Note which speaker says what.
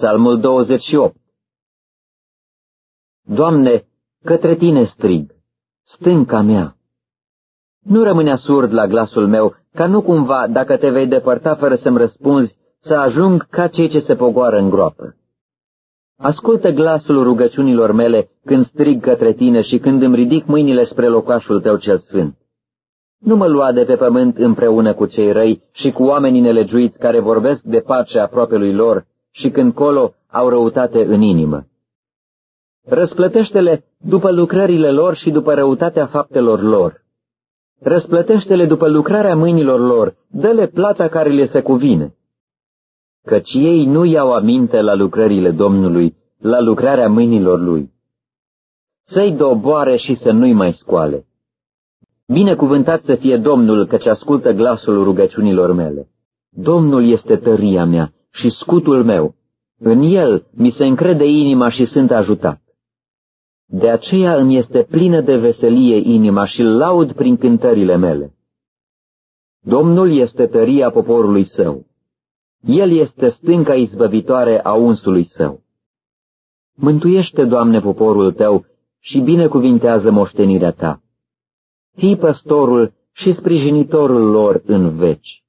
Speaker 1: Psalmul 28 Doamne, către Tine strig, stânca mea. Nu rămâne surd la glasul meu, ca nu cumva, dacă te vei depărta fără să-mi răspunzi, să ajung ca cei ce se pogoară în groapă. Ascultă glasul rugăciunilor mele când strig către tine și când îmi ridic mâinile spre locașul tău cel sfânt. Nu mă lua de pe pământ împreună cu cei răi și cu oamenii nelegiuiți care vorbesc de pace aproapelui lor și când colo au răutate în inimă. Răsplătește-le după lucrările lor și după răutatea faptelor lor. Răsplătește-le după lucrarea mâinilor lor, dă-le plata care le se cuvine. Căci ei nu iau aminte la lucrările Domnului, la lucrarea mâinilor lui. Să-i doboare și să nu-i mai scoale. Binecuvântat să fie Domnul, căci ascultă glasul rugăciunilor mele. Domnul este tăria mea și scutul meu. În el mi se încrede inima și sunt ajutat. De aceea îmi este plină de veselie inima și laud prin cântările mele. Domnul este tăria poporului său. El este stânca izbăvitoare a unsului său. Mântuiește, Doamne, poporul tău și binecuvintează moștenirea ta. Fii păstorul și sprijinitorul lor în veci.